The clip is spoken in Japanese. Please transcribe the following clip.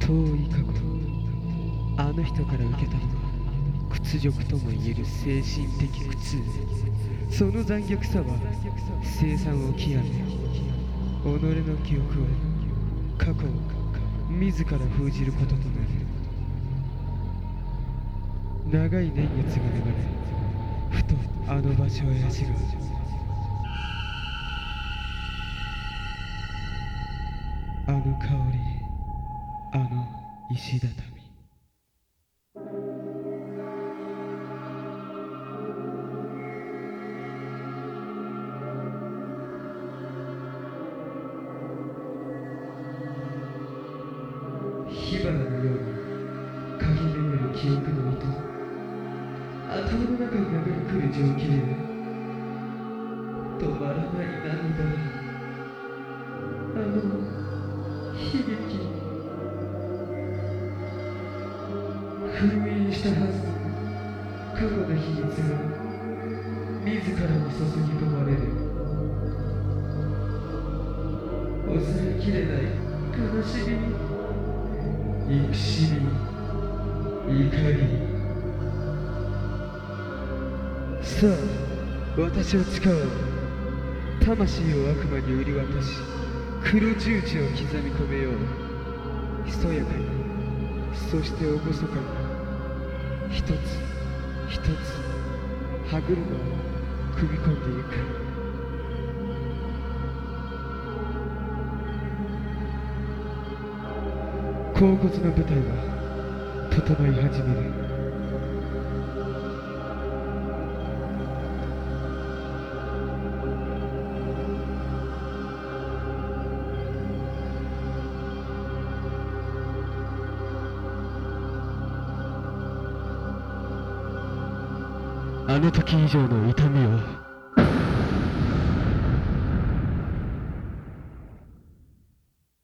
遠い過去あの人から受けたのは屈辱ともいえる精神的苦痛その残虐さは生産を極め己の記憶を過去を自ら封じることとなる長い年月が流れふとあの場所へ足があの香り。あの石畳。火花のように嗅ぎ巡る記憶の糸頭の中に流れ来る情景止まらない涙封印したはず過去の秘密が自らに注ぎ込まれる抑えきれない悲しみ憎しみ。怒りさあ私を使おう魂を悪魔に売り渡し黒十字を刻み込めよう。ひそやかに。そして厳かに。一つ一つ歯車を組み込んでいく。甲骨の舞台は整い始める。あの時以上の痛みを